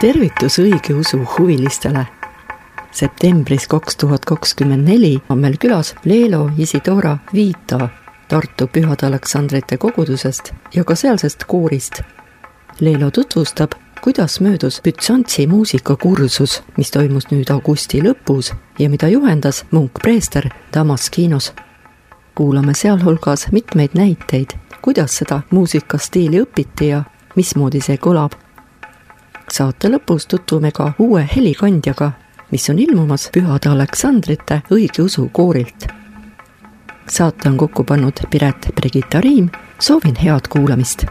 tervitus õigeusu huvilistele. septembris kaks tuhat kakskümmend neli on meil külas Leelo Isidora Vita Tartu Pühade Aleksandrite kogudusest ja ka sealsest koorist. Leelo tutvustab, kuidas möödus Bütsantsi muusikakursus, mis toimus nüüd augusti lõpus ja mida juhendas munk-preester Damaskinos. kuulame sealhulgas mitmeid näiteid, kuidas seda muusikastiili õpiti ja mismoodi see kõlab saate lõpus tutvume ka uue helikandjaga, mis on ilmumas Pühade Aleksandrite õigeusu koorilt. saate on kokku pannud Piret Brigitta Riim, soovin head kuulamist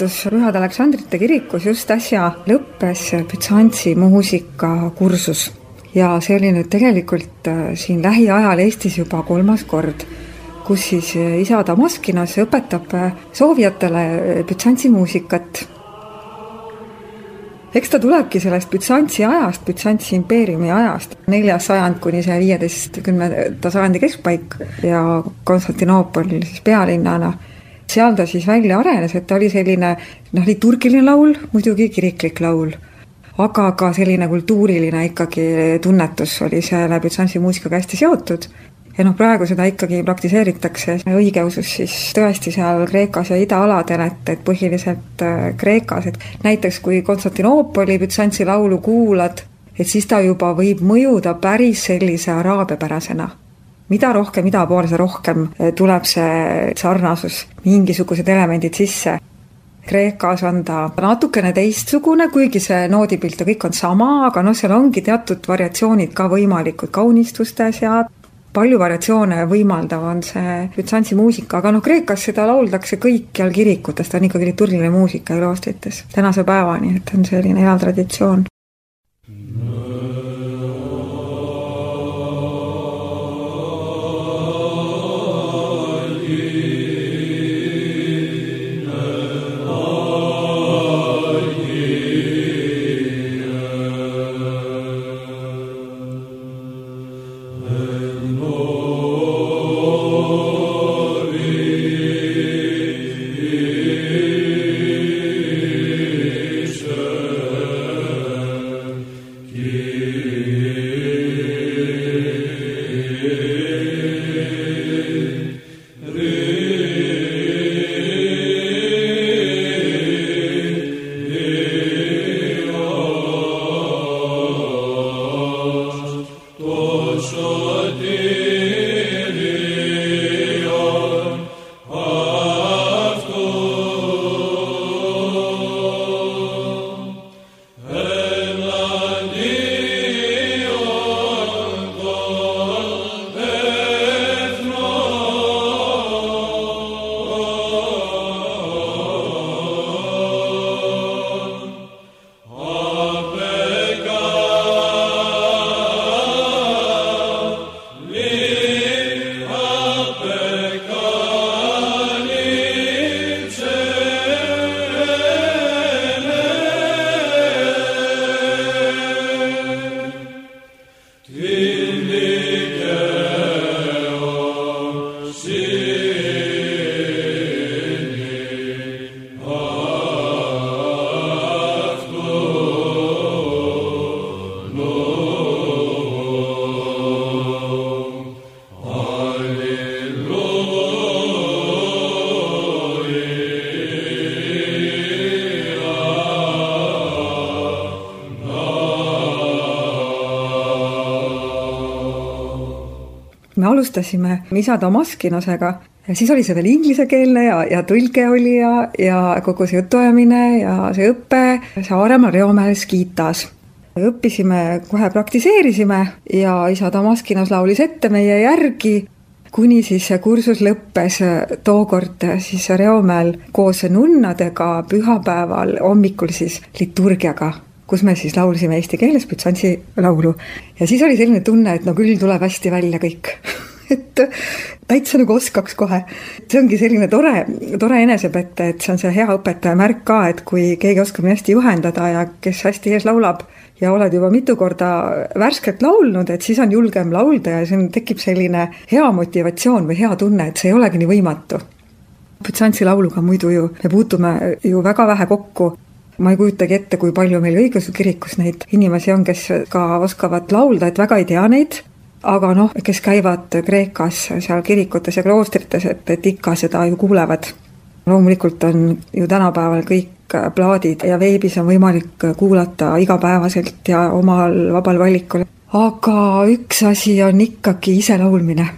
Tartus Pühade Aleksandrite kirikus just äsja lõppes Bütsantsi muusikakursus ja see oli nüüd tegelikult äh, siin lähiajal Eestis juba kolmas kord, kus siis äh, isa Damaskinos õpetab äh, soovijatele Bütsantsi muusikat. eks ta tulebki sellest Bütsantsi ajast, Bütsantsi impeeriumi ajast, neljas sajand kuni see viieteistkümnenda sajandi keskpaik ja Konstantinoopol siis pealinnana seal ta siis välja arenes, et ta oli selline noh, liturgiline laul, muidugi kiriklik laul, aga ka selline kultuuriline ikkagi tunnetus oli selle Bütsantsi muusikaga hästi seotud. Ja noh, praegu seda ikkagi praktiseeritakse õigeusus siis tõesti seal Kreekas ja idaaladel, et, et põhiliselt äh, Kreekas, et näiteks kui Konstantinoopoli Bütsantsi laulu kuulad, et siis ta juba võib mõjuda päris sellise araabiapärasena mida rohkem ida poole, seda rohkem eh, tuleb see sarnasus, mingisugused elemendid sisse. Kreekas on ta natukene teistsugune, kuigi see noodipilt ja kõik on sama, aga noh, seal ongi teatud variatsioonid ka võimalikud kaunistustes ja palju variatsioone võimaldav on see Bütsantsi muusika, aga noh, Kreekas seda lauldakse kõikjal kirikutes, ta on ikkagi liturgiline muusika kloostrites tänase päevani, et on selline hea traditsioon. Alustasime isa Damaskinusega ja siis oli see veel inglisekeelne ja, ja tõlge oli ja, ja kogu see jutuajamine ja see õpe Saaremaa Reomäel Skitas. õppisime, kohe praktiseerisime ja isa Damaskinus laulis ette meie järgi kuni siis see kursus lõppes tookord siis Reomäel koos nunnadega pühapäeval hommikul siis liturgiaga kus me siis laulsime eesti keeles Bütsantsi laulu. ja siis oli selline tunne, et no küll tuleb hästi välja kõik et täitsa nagu oskaks kohe. see ongi selline tore, tore enesepette, et see on see hea õpetaja märk ka, et kui keegi oskab nii hästi juhendada ja kes hästi ees laulab ja oled juba mitu korda värskelt laulnud, et siis on julgem laulda ja siin tekib selline hea motivatsioon või hea tunne, et see ei olegi nii võimatu. Bütsantsi lauluga muidu ju me puutume ju väga vähe kokku ma ei kujutagi ette, kui palju meil õigeusu kirikus neid inimesi on, kes ka oskavad laulda, et väga ei tea neid, aga noh, kes käivad Kreekas seal kirikutes ja kloostrites, et, et ikka seda ju kuulevad. loomulikult on ju tänapäeval kõik plaadid ja veebis on võimalik kuulata igapäevaselt ja omal vabal valikul. aga üks asi on ikkagi iselaulmine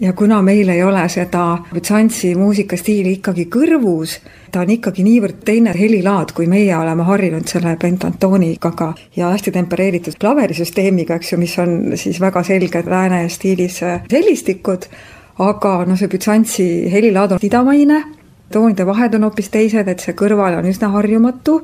ja kuna meil ei ole seda Bütsantsi muusikastiili ikkagi kõrvus, ta on ikkagi niivõrd teine helilaad, kui meie oleme harjunud selle pentantooniga ja hästi tempereeritud klaverisüsteemiga, eks ju, mis on siis väga selged lääne stiilis helistikud, aga noh, see Bütsantsi helilaad on idamaine, toonide vahed on hoopis teised, et see kõrvale on üsna harjumatu.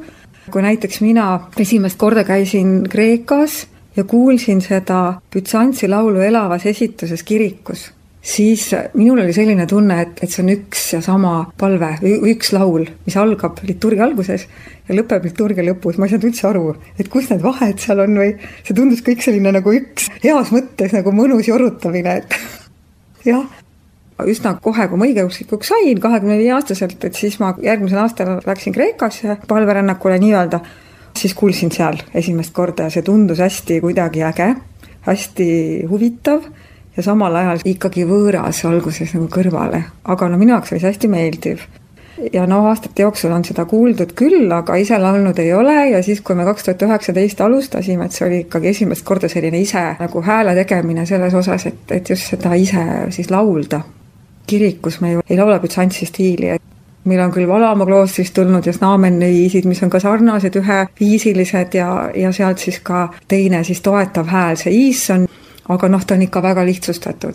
kui näiteks mina esimest korda käisin Kreekas ja kuulsin seda Bütsantsi laulu elavas esituses kirikus siis minul oli selline tunne, et, et see on üks ja sama palve või üks laul, mis algab liturgia alguses ja lõpeb liturgia lõpus, ma ei saanud üldse aru, et kus need vahed seal on või see tundus kõik selline nagu üks heas mõttes nagu mõnus jorutamine, et jah, üsna kohe, kui ma õigeusklikuks sain, kahekümne viie aastaselt, et siis ma järgmisel aastal läksin Kreekasse palverännakule nii-öelda, siis kuulsin seal esimest korda ja see tundus hästi kuidagi äge, hästi huvitav ja samal ajal ikkagi võõras alguses nagu kõrvale, aga no minu jaoks oli see hästi meeldiv. ja no aastate jooksul on seda kuuldud küll, aga ise laulnud ei ole ja siis, kui me kaks tuhat üheksateist alustasime, et see oli ikkagi esimest korda selline ise nagu hääle tegemine selles osas, et, et just seda ise siis laulda. kirikus me ju ei laula bütsantsi stiili, et meil on küll Valamaa kloostrist tulnud ja Snaamenõisid, mis on ka sarnased, üheviisilised ja, ja sealt siis ka teine siis toetav hääl, see is on aga noh, ta on ikka väga lihtsustatud.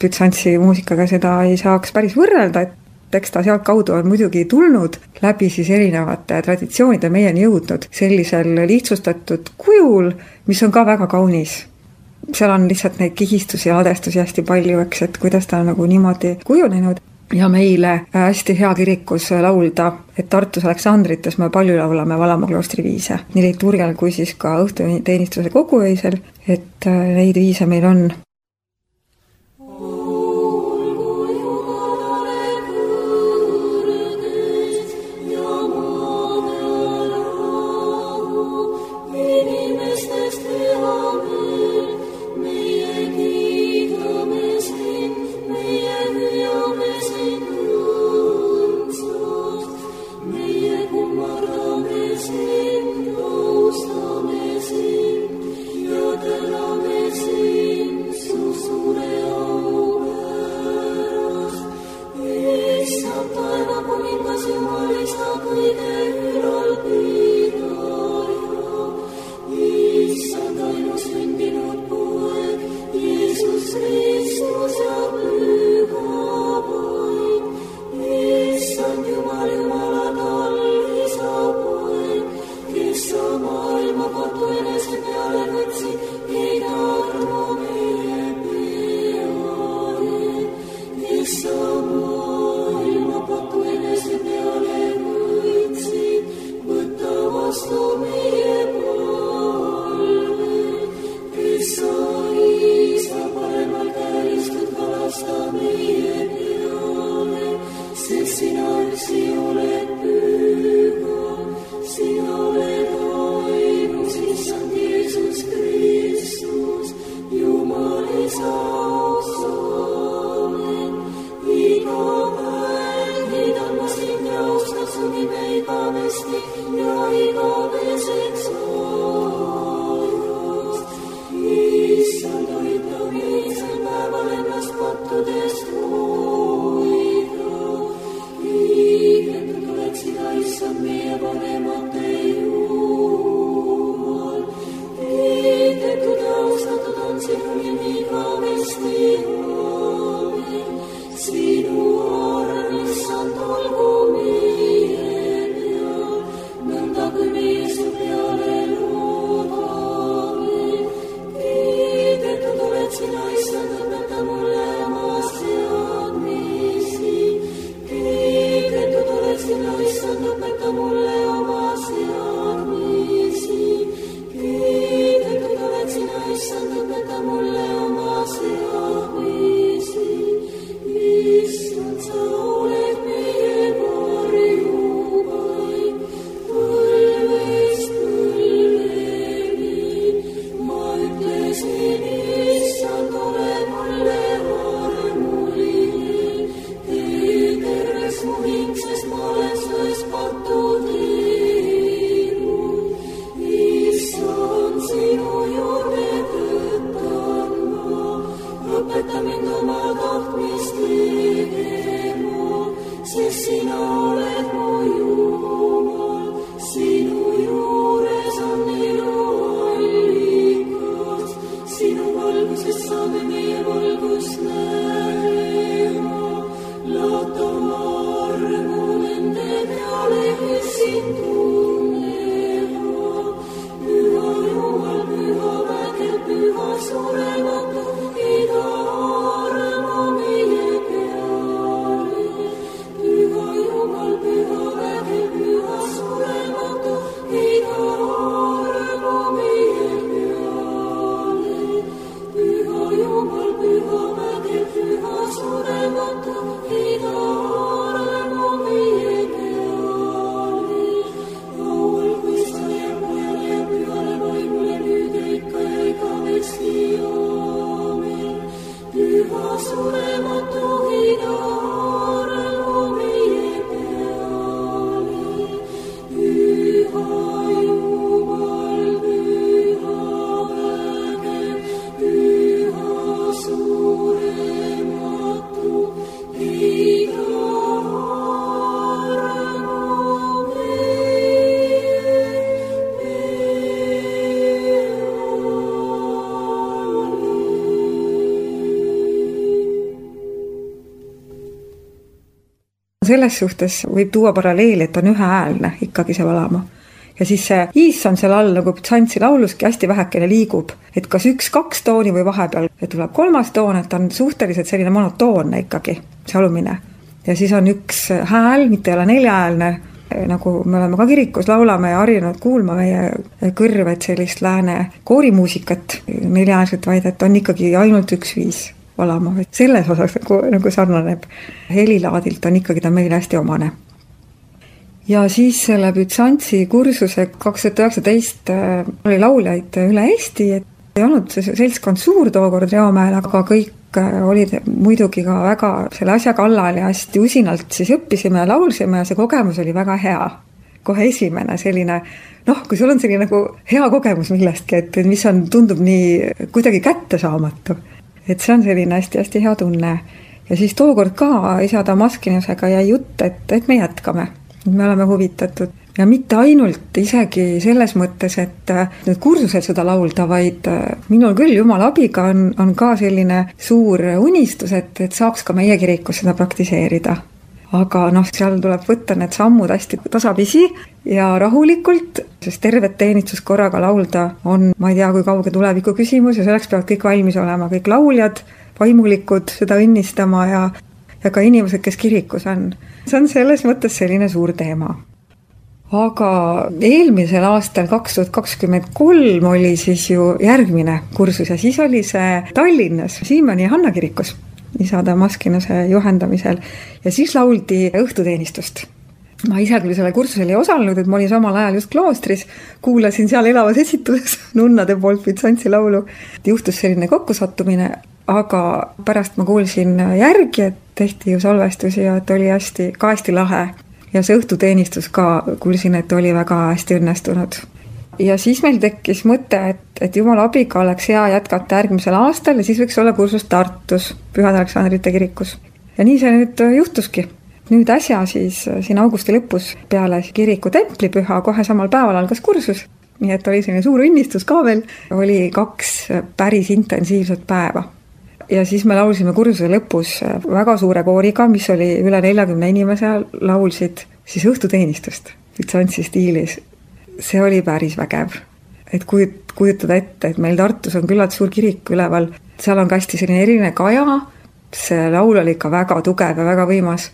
Bütsantsi muusikaga seda ei saaks päris võrrelda, et eks ta sealtkaudu on muidugi tulnud läbi siis erinevate traditsioonide meieni jõudnud sellisel lihtsustatud kujul, mis on ka väga kaunis. seal on lihtsalt neid kihistusi ja ladestusi hästi palju, eks, et kuidas ta on nagu niimoodi kujunenud ja meile hästi hea kirikus laulda, et Tartus Aleksandrites me palju laulame Valamaa kloostri viise, nii liturgial kui siis ka õhtuteenistuse koguöisel, et äh, neid viise meil on selles suhtes võib tuua paralleeli, et on ühehäälne ikkagi see valama ja siis see iis on seal all nagu Bitsantsi lauluski hästi vähekene liigub, et kas üks-kaks tooni või vahepeal tuleb kolmas toon, et on suhteliselt selline monotoonne ikkagi, see alumine. ja siis on üks hääl, mitte ei ole neljahäälne, nagu me oleme ka kirikus, laulame ja harjunud kuulma meie kõrv, et sellist lääne koorimuusikat neljahäälset, vaid et on ikkagi ainult üks viis valama, et selles osas nagu, nagu sarnaneb. helilaadilt on ikkagi ta meile hästi omane ja siis selle Bütsantsi kursuse kaks tuhat üheksateist äh, oli lauljaid üle Eesti, et ei olnud see seltskond suur tookord Reomäel, aga kõik äh, olid muidugi ka väga selle asja kallal ja hästi usinalt siis õppisime ja laulsime ja see kogemus oli väga hea. kohe esimene selline noh, kui sul on selline nagu hea kogemus millestki, et mis on, tundub nii kuidagi kättesaamatu, et see on selline hästi-hästi hea tunne. ja siis tookord ka isa Damaskinusega jäi jutt, et, et me jätkame me oleme huvitatud ja mitte ainult isegi selles mõttes, et äh, need kursused seda laulda, vaid äh, minul küll jumala abiga on, on ka selline suur unistus, et, et saaks ka meie kirikus seda praktiseerida. Aga noh, seal tuleb võtta need sammud hästi tasapisi ja rahulikult, sest tervet teenistust korraga laulda on, ma ei tea, kui kauge tuleviku küsimus ja selleks peavad kõik valmis olema, kõik lauljad, vaimulikud seda õnnistama ja ja ka inimesed, kes kirikus on. see on selles mõttes selline suur teema. aga eelmisel aastal, kaks tuhat kakskümmend kolm, oli siis ju järgmine kursus ja siis oli see Tallinnas Siimanni Hanna kirikus, isa Damaskinuse juhendamisel ja siis lauldi õhtuteenistust ma ise küll sellel kursusel ei osalenud, et ma olin samal ajal just kloostris, kuulasin seal elavas esituses nunnade poolt Vitsantsi laulu. juhtus selline kokkusattumine, aga pärast ma kuulsin järgi, et tehti ju salvestusi ja et oli hästi, ka hästi lahe. ja see õhtuteenistus ka, kuulsin, et oli väga hästi õnnestunud. Ja siis meil tekkis mõte, et, et jumala abiga oleks hea jätkata järgmisel aastal ja siis võiks olla kursus Tartus, Pühade Aleksandrite kirikus. ja nii see nüüd juhtuski nüüd äsja siis siin augusti lõpus peale kiriku templipüha kohe samal päeval algas kursus nii et oli selline suur õnnistus ka veel, oli kaks päris intensiivset päeva ja siis me laulsime kursuse lõpus äh, väga suure kooriga, mis oli üle neljakümne inimese, laulsid siis õhtuteenistust Vitsantsi stiilis. See oli päris vägev. et kujut-, kujutada ette, et meil Tartus on küllalt suur kirik üleval, seal on ka hästi selline eriline kaja, see laul oli ikka väga tugev ja väga võimas.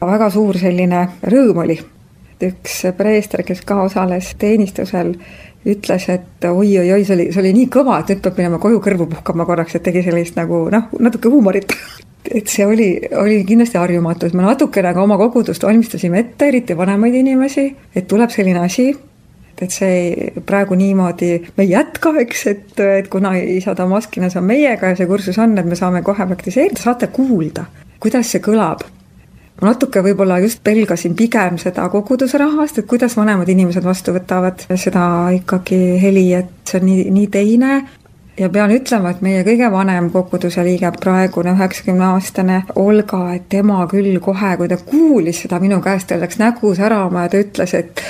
väga suur selline rõõm oli. üks preester, kes ka osales teenistusel, ütles, et oi-oi-oi, see oli, see oli nii kõva, et nüüd peab minema koju kõrvu puhkama korraks, et tegi sellist nagu noh, natuke huumorit. et see oli, oli kindlasti harjumatu, et me natukene ka oma kogudust valmistasime ette, eriti vanemaid inimesi, et tuleb selline asi, et see praegu niimoodi me ei jätka, eks, et, et kuna isa Damaskinas on meiega ja see kursus on, et me saame kohe praktiseerida, saate kuulda, kuidas see kõlab. Ma natuke võib-olla just pelgasin pigem seda koguduse rahvast, et kuidas vanemad inimesed vastu võtavad seda ikkagi heli, et see on nii, nii teine. Ja pean ütlema, et meie kõige vanem koguduse liige, praegune üheksakümne aastane Olga, et tema küll kohe, kui ta kuulis seda minu käest, tal läks nägu särama ja ta ütles, et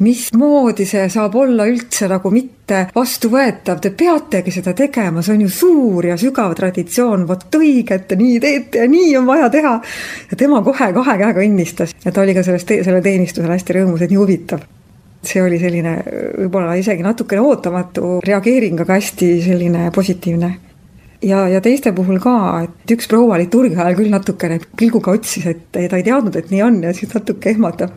mismoodi see saab olla üldse nagu mitte vastuvõetav, te peategi seda tegema, see on ju suur ja sügav traditsioon, vot õige, et te nii teete ja nii on vaja teha. ja tema kohe kahe käega õnnistas. Ja ta oli ka sellest, selle teenistusel hästi rõõmus, et nii huvitav. see oli selline võib-olla isegi natukene ootamatu reageering, aga hästi selline positiivne. Ja, ja teiste puhul ka, et üks proua liturgia ajal küll natukene pilguga otsis, et ta ei teadnud, et nii on ja siis natuke ehmatab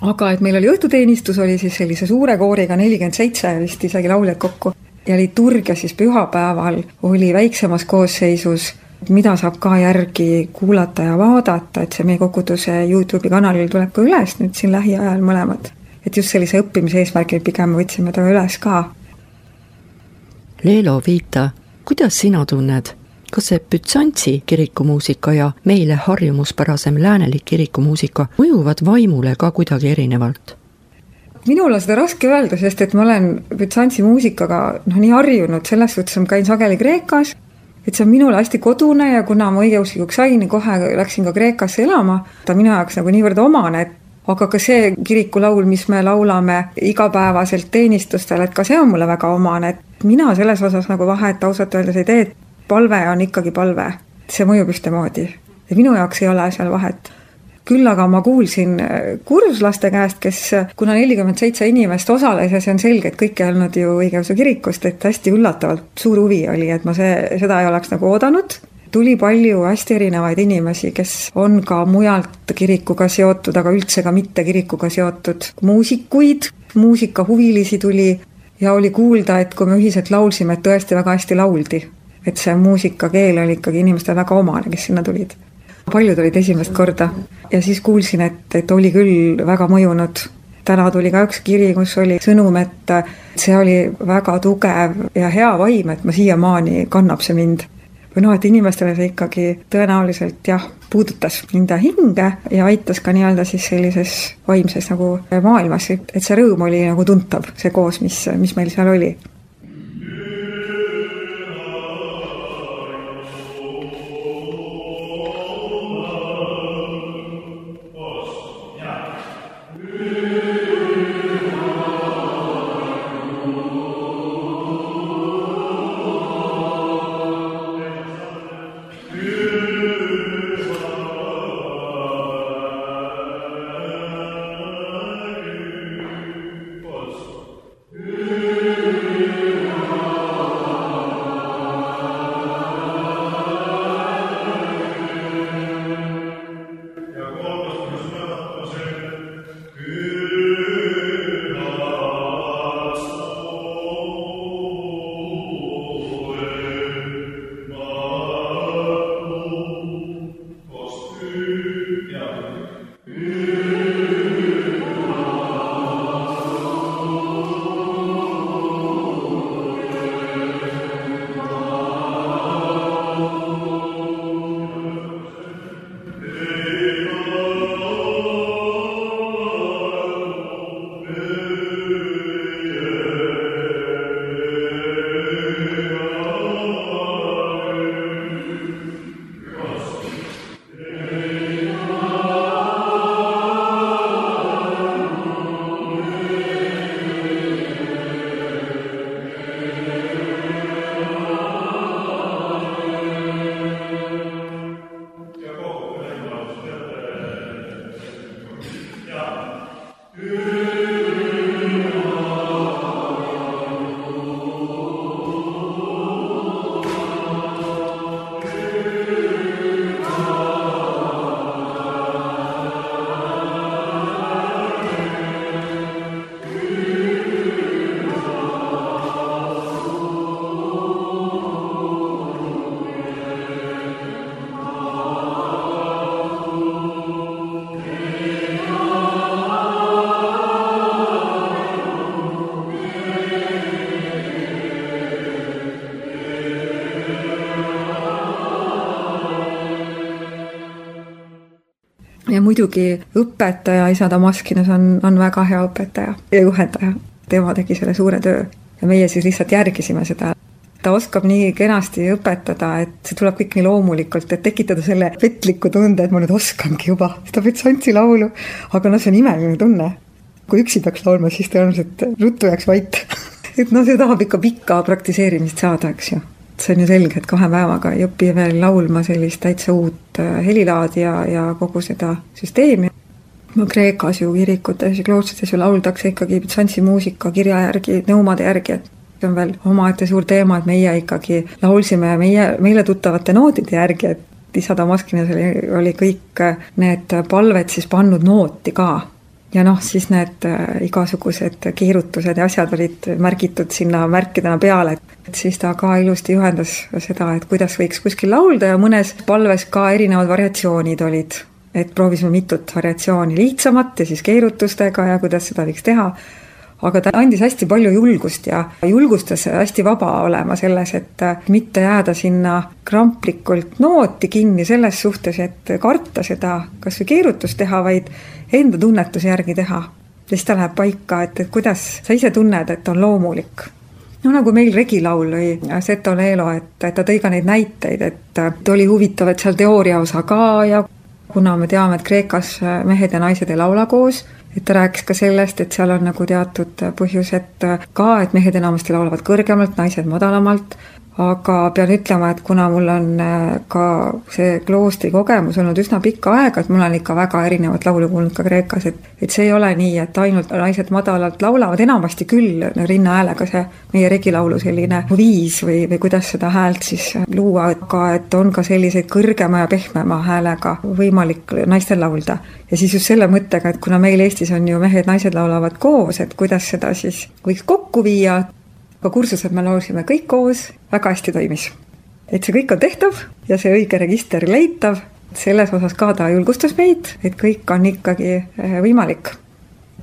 aga et meil oli õhtuteenistus, oli siis sellise suure kooriga nelikümmend seitse vist isegi lauljat kokku ja liturgia siis pühapäeval oli väiksemas koosseisus, mida saab ka järgi kuulata ja vaadata, et see meie koguduse Youtube'i kanalil tuleb ka üles nüüd siin lähiajal mõlemad. et just sellise õppimise eesmärgil pigem võtsime ta üles ka. Leelo Viita, kuidas sina tunned kas see Bütsantsi kirikumuusika ja meile harjumuspärasem läänelik kirikumuusika mõjuvad vaimule ka kuidagi erinevalt? minul on seda raske öelda, sest et ma olen Bütsantsi muusikaga noh, nii harjunud, selles suhtes ma käin sageli Kreekas, et see on minule hästi kodune ja kuna ma õigeusklikuks sain, kohe läksin ka Kreekasse elama, ta minu jaoks nagu niivõrd omane, et aga ka see kirikulaul, mis me laulame igapäevaselt teenistustel, et ka see on mulle väga omane, et mina selles osas nagu vahet ausalt öeldes ei tee, et palve on ikkagi palve, see mõjub ühtemoodi ja minu jaoks ei ole seal vahet. küll aga ma kuulsin kursuslaste käest, kes, kuna nelikümmend seitse inimest osales ja see on selge, et kõik ei olnud ju õigeusu kirikust, et hästi üllatavalt suur huvi oli, et ma see, seda ei oleks nagu oodanud tuli palju hästi erinevaid inimesi, kes on ka mujalt kirikuga seotud, aga üldse ka mitte kirikuga seotud, muusikuid, muusikahuvilisi tuli ja oli kuulda, et kui me ühiselt laulsime, et tõesti väga hästi lauldi. Et see muusikakeel oli ikkagi inimestele väga omane, kes sinna tulid paljud olid esimest korda ja siis kuulsin, et, et oli küll väga mõjunud. täna tuli ka üks kiri, kus oli sõnum, et see oli väga tugev ja hea vaim, et ma siiamaani kannab see mind. või noh, et inimestele see ikkagi tõenäoliselt jah, puudutas nende hinge ja aitas ka nii-öelda siis sellises vaimses nagu maailmas, et, et see rõõm oli nagu tuntav, see koos, mis, mis meil seal oli muidugi õpetaja isa Damaskinos on, on väga hea õpetaja ja juhendaja. tema tegi selle suure töö ja meie siis lihtsalt järgisime seda. ta oskab nii kenasti õpetada, et see tuleb kõik nii loomulikult, et tekitada selle petliku tunde, et ma nüüd oskangi juba seda Betsantsi laulu. aga noh, see on imeline tunne. kui üksi peaks laulma, siis tõenäoliselt ruttu jääks vait et noh, see tahab ikka pikka praktiseerimist saada, eks ju see on ju selge, et kahe päevaga ei õpi veel laulma sellist täitsa uut äh, helilaadi ja, ja kogu seda süsteemi. no Kreekas ju kirikutes ja kloostrites ju lauldakse ikkagi Byzantsi muusika kirja järgi, nõumade järgi, et see on veel omaette suur teema, et meie ikkagi laulsime meie, meile tuttavate nootide järgi, et isa Damaskinas oli, oli kõik need palved siis pannud nooti ka ja noh, siis need äh, igasugused keerutused ja asjad olid märgitud sinna märkidena peale, et siis ta ka ilusti juhendas seda, et kuidas võiks kuskil laulda ja mõnes palves ka erinevad variatsioonid olid. et proovisime mitut variatsiooni, lihtsamat ja siis keerutustega ja kuidas seda võiks teha. Aga ta andis hästi palju julgust ja julgustas hästi vaba olema selles, et mitte jääda sinna kramplikult nooti kinni selles suhtes, et karta seda kas või keerutust teha, vaid enda tunnetuse järgi teha. ja siis ta läheb paika, et, et kuidas sa ise tunned, et on loomulik. no nagu meil regilaul oli Seto Leelo, et, et ta tõi ka neid näiteid, et oli huvitav, et seal teooria osa ka ja kuna me teame, et Kreekas mehed ja naised ei laula koos, et ta rääkis ka sellest, et seal on nagu teatud põhjused ka, et mehed enamasti laulavad kõrgemalt, naised madalamalt, aga pean ütlema, et kuna mul on äh, ka see kloostri kogemus olnud üsna pikka aega, et mul on ikka väga erinevat laulu kuulnud ka Kreekas, et et see ei ole nii, et ainult naised madalalt laulavad, enamasti küll rinnahäälega see meie regilaulu selline viis või, või kuidas seda häält siis luua, aga et on ka selliseid kõrgema ja pehmema häälega võimalik naistel laulda. ja siis just selle mõttega, et kuna meil Eestis on ju mehed-naised laulavad koos, et kuidas seda siis võiks kokku viia, ka kursused me laulsime kõik koos, väga hästi toimis. et see kõik on tehtav ja see õige register leitav, selles osas ka ta julgustas meid, et kõik on ikkagi eh, võimalik.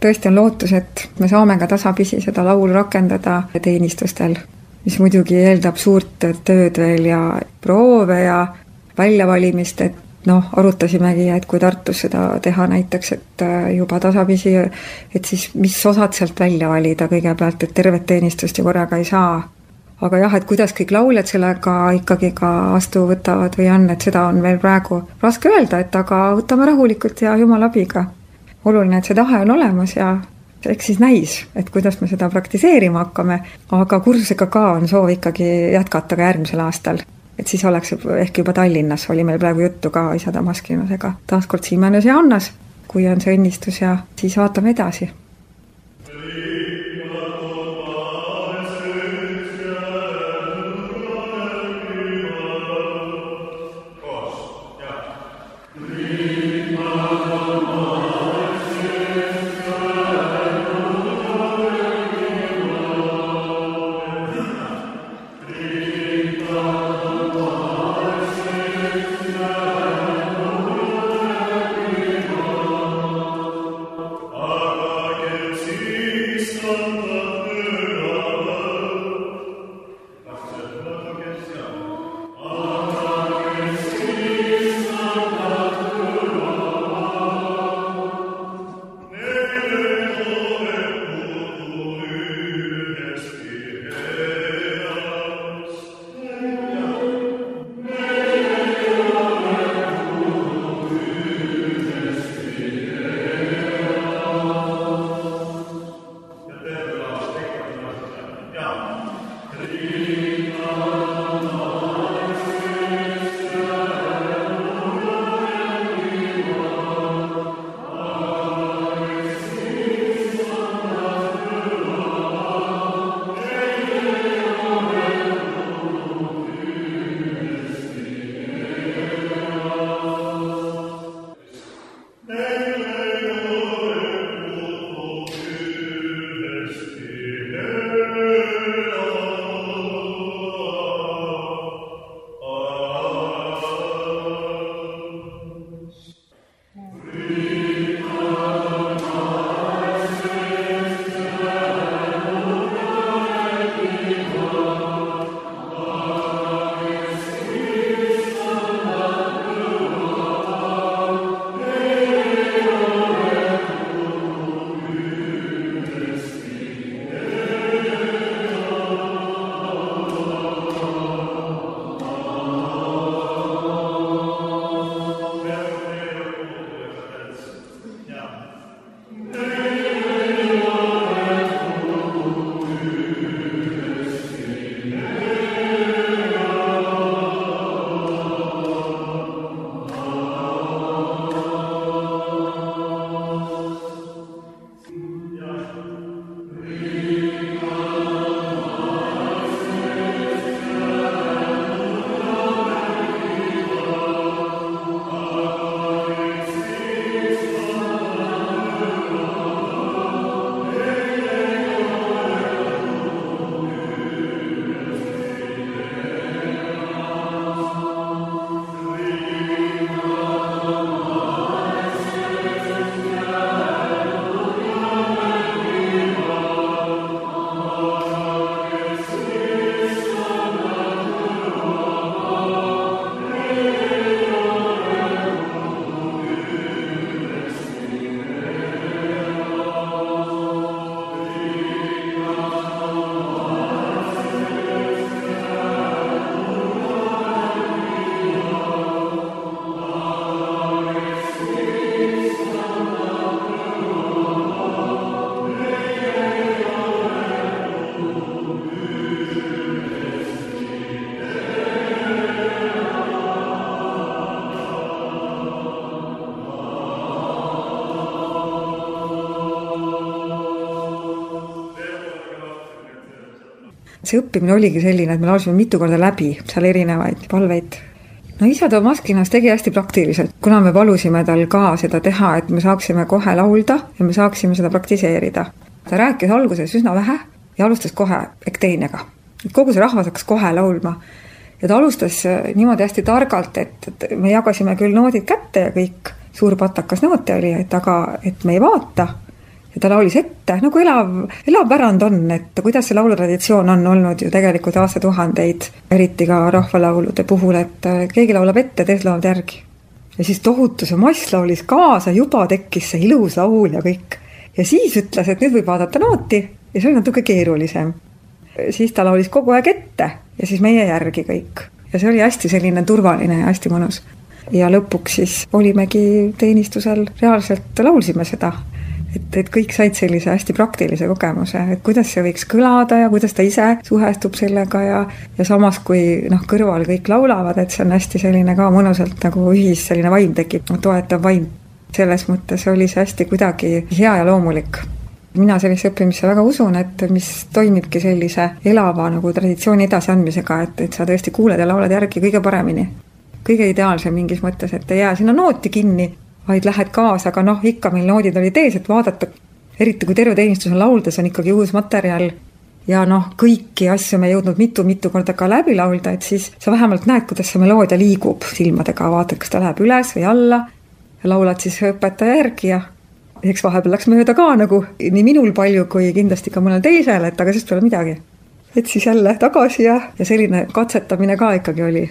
tõesti on lootus, et me saame ka tasapisi seda laulu rakendada teenistustel, mis muidugi eeldab suurt tööd veel ja proove ja väljavalimist, et noh, arutasimegi, et kui Tartus seda teha näiteks, et äh, juba tasapisi, et siis mis osad sealt välja valida kõigepealt, et tervet teenistust ju korraga ei saa. aga jah, et kuidas kõik lauljad sellega ikkagi ka vastu võtavad või on, et seda on veel praegu raske öelda, et aga võtame rahulikult ja jumala abiga. oluline, et see tahe on olemas ja eks siis näis, et kuidas me seda praktiseerima hakkame, aga kursusega ka on soov ikkagi jätkata ka järgmisel aastal et siis oleks ehk juba Tallinnas, oli meil praegu juttu ka isa Damaskinosega, taaskord Siimanus ja Annas, kui on see õnnistus ja siis vaatame edasi see õppimine oligi selline, et me laulsime mitu korda läbi seal erinevaid palveid. no isa Tomaskinas tegi hästi praktiliselt, kuna me palusime tal ka seda teha, et me saaksime kohe laulda ja me saaksime seda praktiseerida. ta rääkis alguses üsna vähe ja alustas kohe ekteenega. kogu see rahvas hakkas kohe laulma ja ta alustas äh, niimoodi hästi targalt, et, et me jagasime küll noodid kätte ja kõik, suur patakas noote oli, et aga, et me ei vaata. Ja ta laulis ette, nagu elav, elav pärand on, et kuidas see laulutraditsioon on olnud ju tegelikult aastatuhandeid, eriti ka rahvalaulude puhul, et keegi laulab ette, teised laulavad järgi. ja siis tohutu see mass laulis kaasa, juba tekkis see ilus laul ja kõik. ja siis ütles, et nüüd võib vaadata nooti ja see oli natuke keerulisem siis ta laulis kogu aeg ette ja siis meie järgi kõik. ja see oli hästi selline turvaline ja hästi mõnus. ja lõpuks siis olimegi teenistusel, reaalselt laulsime seda. Et, et kõik said sellise hästi praktilise kogemuse, et kuidas see võiks kõlada ja kuidas ta ise suhestub sellega ja ja samas, kui noh, kõrval kõik laulavad, et see on hästi selline ka mõnusalt nagu ühis selline vaim tekib, toetav vaim. selles mõttes oli see hästi kuidagi hea ja loomulik mina sellisesse õppimisse väga usun, et mis toimibki sellise elava nagu traditsiooni edasiandmisega, et, et sa tõesti kuuled ja laulad järgi kõige paremini. kõige ideaalsem mingis mõttes, et ei jää sinna nooti kinni, vaid lähed kaasa, aga noh, ikka meil noodid olid ees, et vaadata, eriti kui terve teenistus on lauldes, on ikkagi uus materjal ja noh, kõiki asju me ei jõudnud mitu-mitu korda ka läbi laulda, et siis sa vähemalt näed, kuidas see meloodia liigub silmadega, vaatad, kas ta läheb üles või alla laulad siis õpetaja järgi ja eks vahepeal läks mööda ka nagu nii minul palju kui kindlasti ka mõnel teisel, et aga sest pole midagi. et siis jälle tagasi ja, ja selline katsetamine ka ikkagi oli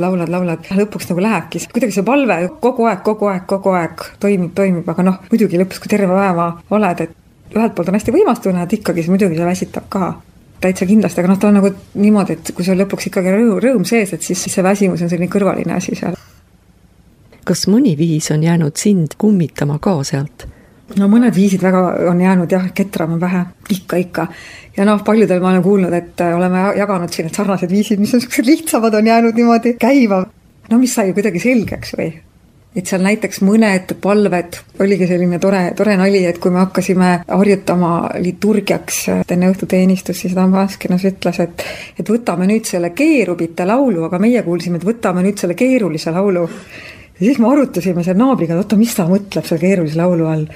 laulad, laulad, laulad, lõpuks nagu lähebki, kuidagi see palve kogu aeg, kogu aeg, kogu aeg toimib, toimib, aga noh, muidugi lõpuks, kui terve päeva oled, et ühelt poolt on hästi võimas tunne, et ikkagi see muidugi see väsitab ka täitsa kindlasti, aga noh, ta on nagu niimoodi, et kui sul lõpuks ikkagi rõõm, rõõm sees, et siis see väsimus on selline kõrvaline asi seal. kas mõni viis on jäänud sind kummitama ka sealt? No mõned viisid väga on jäänud jah, ketram on vähe, ikka, ikka. ja noh, paljudel ma olen kuulnud, et äh, oleme jaganud siin need sarnased viisid, mis on niisugused lihtsamad, on jäänud niimoodi käima. no mis sai kuidagi selgeks või? et seal näiteks mõned palved, oligi selline tore, tore nali, et kui me hakkasime harjutama liturgiaks enne õhtuteenistust, siis Dambaskinos ütles, et et võtame nüüd selle keerubite laulu, aga meie kuulsime, et võtame nüüd selle keerulise laulu. ja siis me arutasime seal naabriga, et oota, mis ta mõtleb selle keerulise laulu all.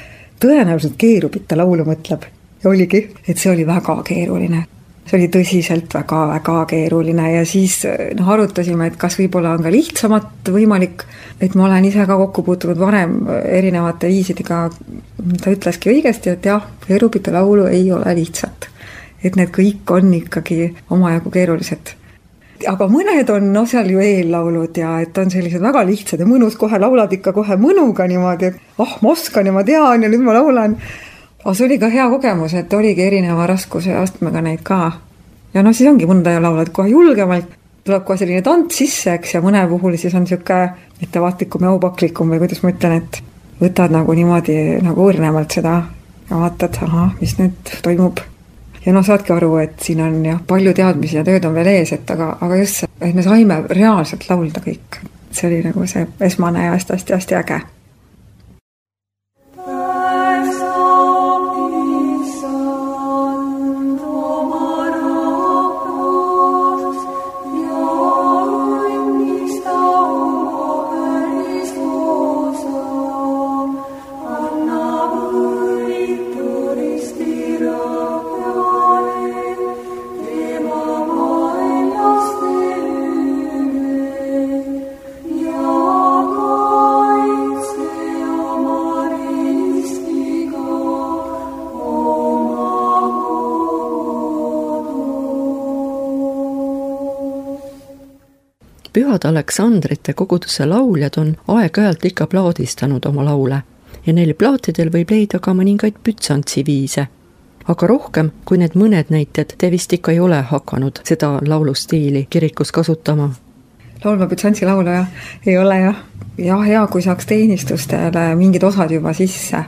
Tõenäoliselt keerubite laulu mõtleb. Ja oligi, et see oli väga keeruline. See oli tõsiselt väga-väga keeruline. Ja siis noh, arutasime, et kas võib-olla on ka lihtsamat võimalik, et ma olen ise ka kokku puutunud varem erinevate viisidega, ta ütleski õigesti, et jah, Erupite laulu ei ole lihtsat. et need kõik on ikkagi omajagu keerulised aga mõned on noh, seal ju eellaulud ja et on sellised väga lihtsad ja mõnus, kohe laulad ikka kohe mõnuga niimoodi, et ah oh,, ma oskan ja ma tean ja nüüd ma laulan aga see oli ka hea kogemus, et oligi erineva raskuse astmega neid ka. ja noh, siis ongi mõnda laulad kohe julgemalt, tuleb kohe selline tants sisse, eks, ja mõne puhul siis on niisugune ettevaatlikum ja aupaklikum või kuidas ma ütlen, et võtad nagu niimoodi nagu õrnemalt seda ja vaatad, ahah, mis nüüd toimub. Ja noh, saadki aru, et siin on jah, palju teadmisi ja tööd on veel ees, et aga, aga just see, et me saime reaalselt laulda kõik. see oli nagu see esmane ja hästi-hästi-hästi äge pühade Aleksandrite koguduse lauljad on aeg-ajalt ikka plaadistanud oma laule ja neil plaatidel võib leida ka mõningaid bütsantsi viise. aga rohkem kui need mõned näited te vist ikka ei ole hakanud seda laulustiili kirikus kasutama? laulva bütsantsi laulu jah, ei ole jah. jah, hea, kui saaks teenistustele mingid osad juba sisse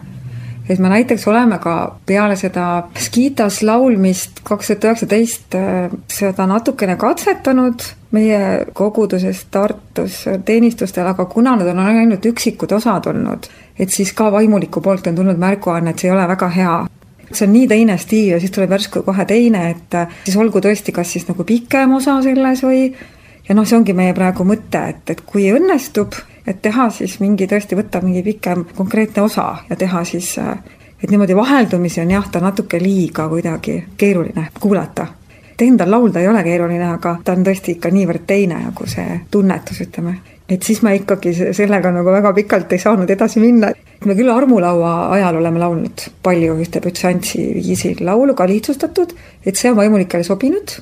et me näiteks oleme ka peale seda Skitas laulmist kaks tuhat üheksateist äh, seda natukene katsetanud meie koguduses Tartus teenistustel, aga kuna need on ainult üksikud osad olnud, et siis ka vaimuliku poolt on tulnud märguanne, et see ei ole väga hea. See on nii teine stiil ja siis tuleb järsku kohe teine, et äh, siis olgu tõesti kas siis nagu pikem osa selles või ja noh, see ongi meie praegu mõte, et, et kui õnnestub, et teha siis mingi tõesti võtta mingi pikem konkreetne osa ja teha siis, et niimoodi vaheldumisi on jah, ta natuke liiga kuidagi keeruline kuulata. endal laulda ei ole keeruline, aga ta on tõesti ikka niivõrd teine nagu see tunnetus, ütleme. et siis me ikkagi sellega nagu väga pikalt ei saanud edasi minna. me küll armulaua ajal oleme laulnud palju ühte bütsantsi viisil laulu, ka lihtsustatud, et see on vaimulikele sobinud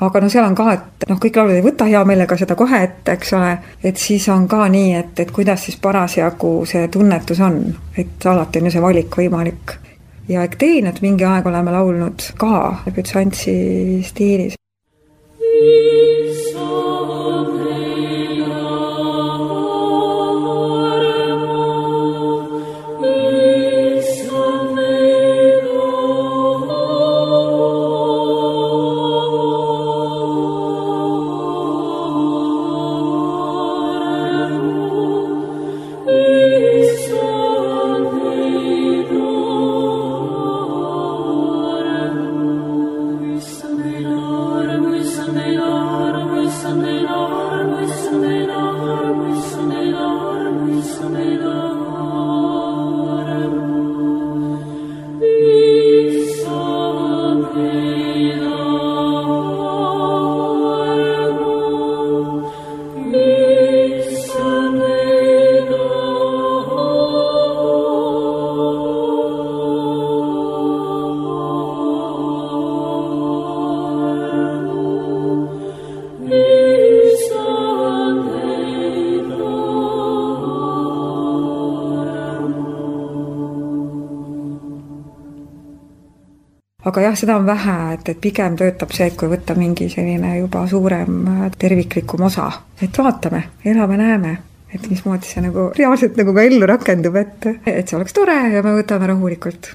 aga no seal on ka, et noh, kõik lauljad ei võta hea meelega seda kohe ette, eks ole, et siis on ka nii, et, et kuidas siis parasjagu see tunnetus on, et alati on ju see valik võimalik. ja Ekteeniat mingi aeg oleme laulnud ka bütsantsi stiilis. Aga jah, seda on vähe, et, et pigem töötab see, et kui võtta mingi selline juba suurem terviklikum osa, et vaatame, elame-näeme et mismoodi see nagu reaalselt nagu ka ellu rakendub, et, et see oleks tore ja me võtame rahulikult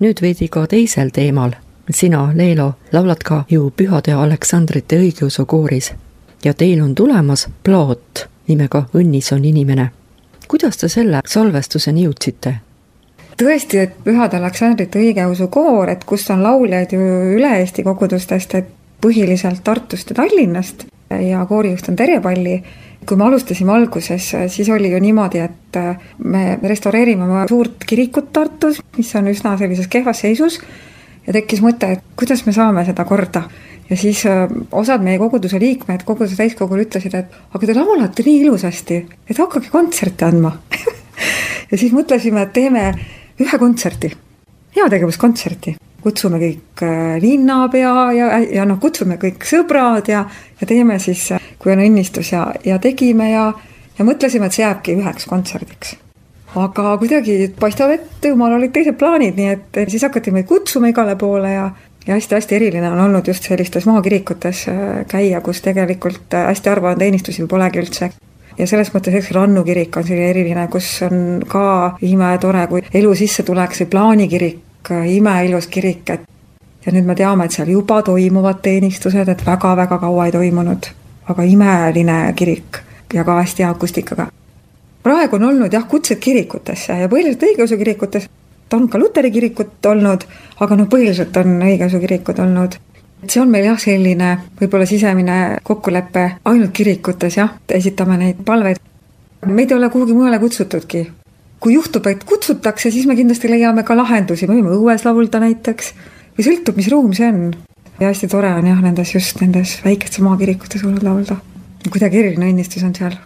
nüüd veidi ka teisel teemal. sina, Leelo, laulad ka ju Pühade Aleksandrite õigeusu kooris ja teil on tulemas plaat nimega Õnnis on inimene. kuidas te selle salvestuseni jõudsite? tõesti, et Pühade Aleksandrite õigeusu koor, et kus on lauljaid ju üle Eesti kogudustest, et põhiliselt Tartust ja Tallinnast ja koorijuht on Terje Palli kui me alustasime alguses, siis oli ju niimoodi, et äh, me restaureerime oma suurt kirikut Tartus, mis on üsna sellises kehvas seisus ja tekkis mõte, et kuidas me saame seda korda. ja siis äh, osad meie koguduse liikmed koguduse täiskogul ütlesid, et aga te laulate nii ilusasti, et hakake kontserti andma ja siis mõtlesime, et teeme ühe kontserti, heategevuskontserti kutsume kõik äh, linnapea ja, ja noh, kutsume kõik sõbrad ja, ja teeme siis, äh, kui on õnnistus ja, ja tegime ja, ja mõtlesime, et see jääbki üheks kontserdiks. aga kuidagi paistab, et jumal olid teised plaanid, nii et siis hakati meid kutsuma igale poole ja ja hästi-hästi eriline on olnud just sellistes maakirikutes äh, käia, kus tegelikult hästi harva on teenistusi, polegi üldse. ja selles mõttes eks Rannu kirik on selline eriline, kus on ka imetore, kui elu sisse tuleks, või plaanikirik, imeilus kirik, et ja nüüd me teame, et seal juba toimuvad teenistused, et väga-väga kaua ei toimunud, aga imeline kirik ja ka hästi hea akustikaga. praegu on olnud jah, kutsed kirikutesse ja põhiliselt õigeusu kirikutes ta on ka luteri kirikut olnud, aga noh, põhiliselt on õigeusu kirikud olnud. et see on meil jah, selline võib-olla sisemine kokkulepe ainult kirikutes jah, esitame neid palveid. meid ei ole kuhugi mujale kutsutudki. Kui juhtub, et kutsutakse, siis me kindlasti leiame ka lahendusi, me võime õues laulda näiteks või sõltub, mis ruum see on. ja hästi tore on jah, nendes just nendes väikestes maakirikutes olnud laulda. kuidagi eriline õnnistus on seal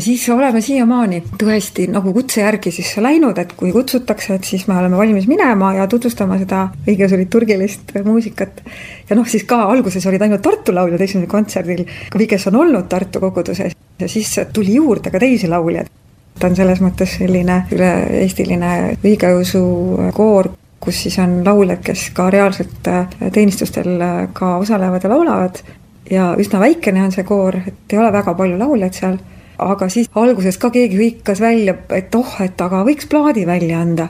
ja siis oleme siiamaani tõesti nagu kutse järgi siis läinud, et kui kutsutakse, et siis me oleme valmis minema ja tutvustama seda õigeusu liturgilist muusikat. ja noh, siis ka alguses olid ainult Tartu lauljad esimesel kontserdil, kes on olnud Tartu koguduses ja siis tuli juurde ka teisi lauljaid. ta on selles mõttes selline üle-eestiline õigeusu koor, kus siis on lauljad, kes ka reaalselt teenistustel ka osalevad ja laulavad ja üsna väikene on see koor, et ei ole väga palju lauljaid seal aga siis alguses ka keegi hõikas välja, et oh, et aga võiks plaadi välja anda.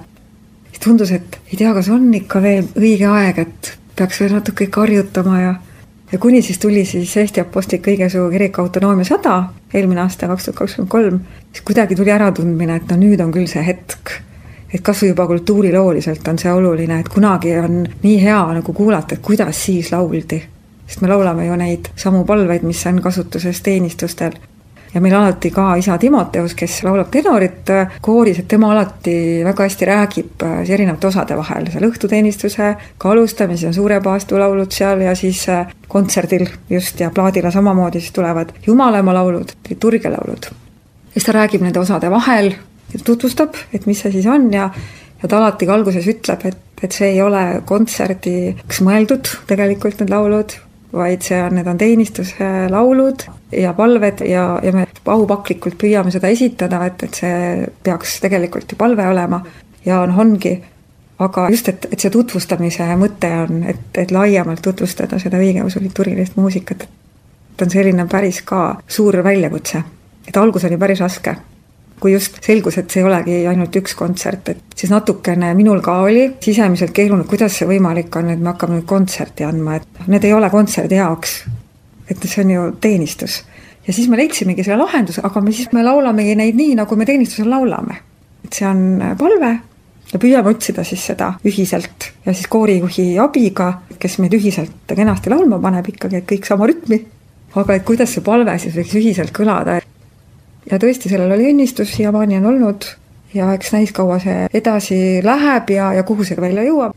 siis tundus, et ei tea, kas on ikka veel õige aeg, et peaks veel natuke ikka harjutama ja ja kuni siis tuli siis Eesti Apostlik-Õigeusu Kiriku autonoomia sada, eelmine aasta, kaks tuhat kakskümmend kolm, siis kuidagi tuli äratundmine, et no nüüd on küll see hetk. et kas või juba kultuurilooliselt on see oluline, et kunagi on nii hea nagu kuulata, et kuidas siis lauldi. sest me laulame ju neid samu palveid, mis on kasutuses teenistustel ja meil alati ka isa Timoteus, kes laulab tenorit äh, kooris, et tema alati väga hästi räägib äh, erinevate osade vahel, seal õhtuteenistuse ka alustamisel on suure paastu laulud seal ja siis äh, kontserdil just ja plaadile samamoodi siis tulevad Jumalaema laulud, liturgialaulud. siis ta räägib nende osade vahel tutvustab, et mis see siis on ja ja ta alati ka alguses ütleb, et, et see ei ole kontserdiks mõeldud tegelikult need laulud, vaid see on, need on teenistuse laulud ja palved ja, ja me aupaklikult püüame seda esitada, et, et see peaks tegelikult ju palve olema ja on, ongi. aga just, et, et see tutvustamise mõte on, et, et laiemalt tutvustada seda õigeusu liturgilist muusikat. et on selline päris ka suur väljakutse, et algus oli päris raske kui just selgus, et see ei olegi ainult üks kontsert, et siis natukene minul ka oli sisemiselt keeruline, kuidas see võimalik on, et me hakkame nüüd kontserti andma, et need ei ole kontserdi jaoks. et see on ju teenistus. ja siis me leidsimegi selle lahenduse, aga me siis, me laulamegi neid nii, nagu me teenistusel laulame. et see on palve ja püüame otsida siis seda ühiselt ja siis koorijuhi abiga, kes meid ühiselt kenasti laulma paneb ikkagi, et kõik sama rütmi. aga et kuidas see palve siis võiks ühiselt kõlada, ja tõesti, sellel oli õnnistus, siiamaani on olnud ja eks näis, kaua see edasi läheb ja, ja kuhu see välja jõuab.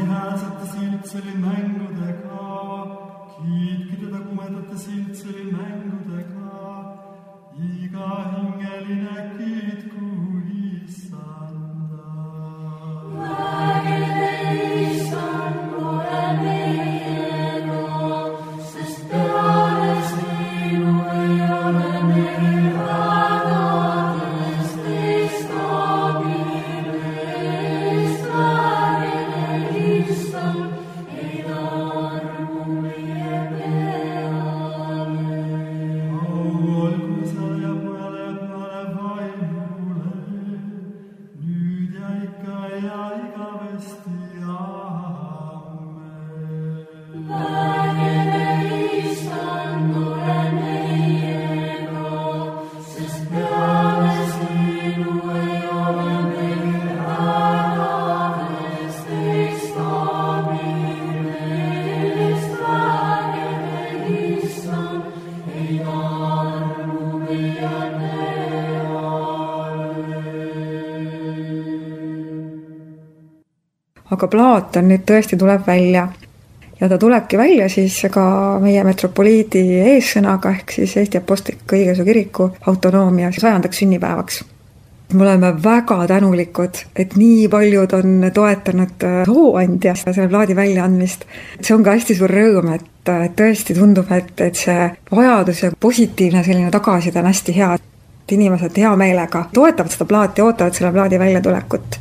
häälsete siltseli mängudega, kiitkide kumedate siltseli mängudega, iga hingeline kiitku issand. Aga plaat on nüüd tõesti, tuleb välja. ja ta tulebki välja siis ka meie metropoliidi eessõnaga, ehk siis Eesti Apostliku Õigeusu Kiriku autonoomia sajandaks sünnipäevaks me oleme väga tänulikud, et nii paljud on toetanud hooandja selle plaadi väljaandmist. see on ka hästi suur rõõm, et tõesti tundub, et, et see vajadus ja positiivne selline tagasiside on hästi hea. et inimesed hea meelega toetavad seda plaati, ootavad selle plaadi väljatulekut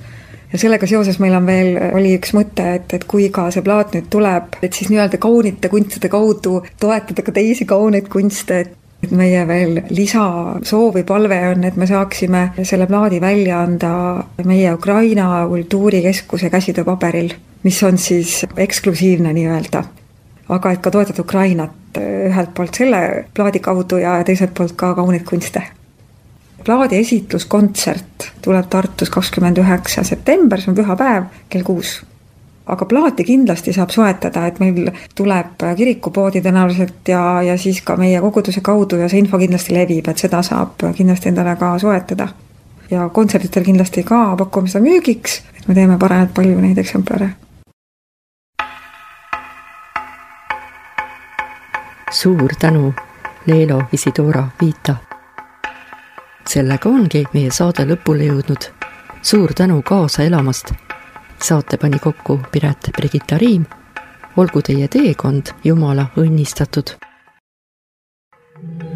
ja sellega seoses meil on veel, oli üks mõte, et, et kui ka see plaat nüüd tuleb, et siis nii-öelda kaunite kunstide kaudu toetada ka teisi kauneid kunste, et meie veel lisasoov või palve on, et me saaksime selle plaadi välja anda meie Ukraina Kultuurikeskuse käsitööpaberil, mis on siis eksklusiivne nii-öelda. aga et ka toetada Ukrainat ühelt poolt selle plaadi kaudu ja teiselt poolt ka kauneid kunste plaadi esitluskontsert tuleb Tartus kakskümmend üheksa september, see on pühapäev, kell kuus. aga plaati kindlasti saab soetada, et meil tuleb kirikupoodi tõenäoliselt ja, ja siis ka meie koguduse kaudu ja see info kindlasti levib, et seda saab kindlasti endale ka soetada. ja kontserditel kindlasti ka pakume seda müügiks, et me teeme paremalt palju neid eksemplare suur tänu, Leelo Isidora Viita sellega ongi meie saade lõpule jõudnud. suur tänu kaasa elamast. saate pani kokku Piret Brigitta Riim. olgu teie teekond Jumala õnnistatud. thank you